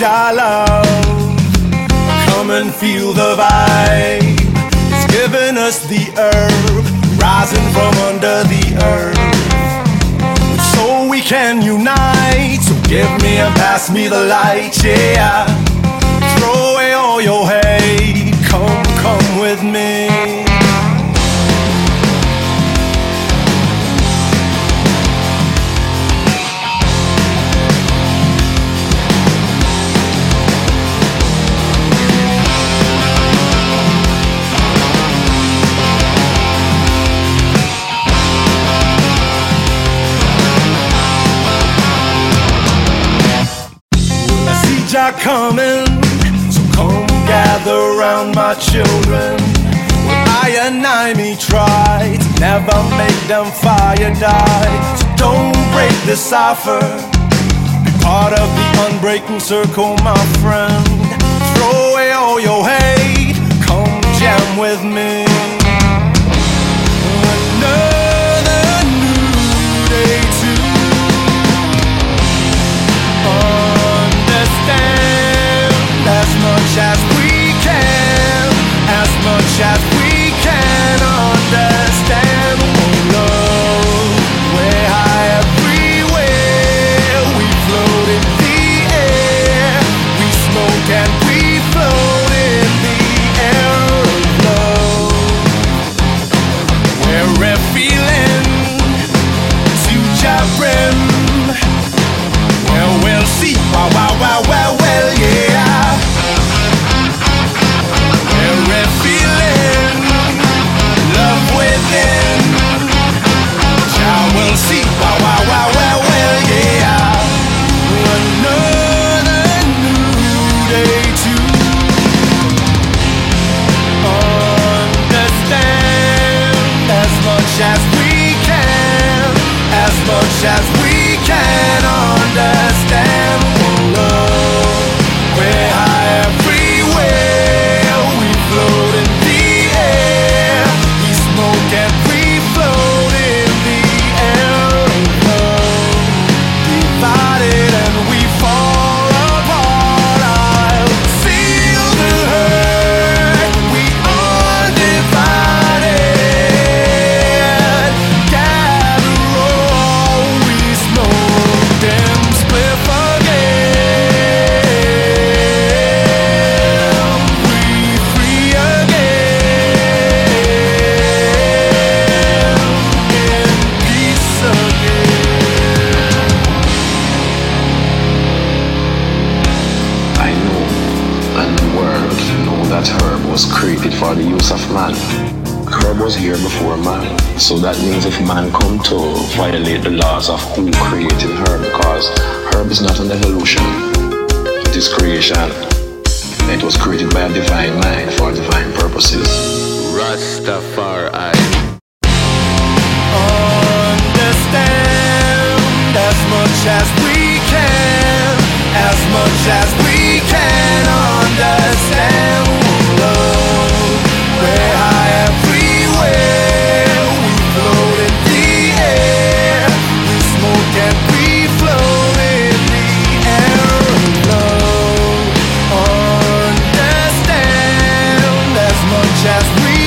Jah love. Come and feel the vibe. It's giving us the herb, rising from under the earth. So we can unite. So give me and pass me the light, yeah. Throw away all your hate. Come, come with me. Jah coming, so come gather round my children. When I and I me try to never make them fire die. So don't break the cipher, be part of the unbreaking circle, my friend. Throw away all your hate, come jam with me. Much as we can was created for the use of man. Herb was here before man, so that means if man come to violate the laws of who created herb, because herb is not an evolution, it is creation. It was created by a divine mind for divine purposes. Rastafari. understand as much as we can, as much as we can understand. Much as we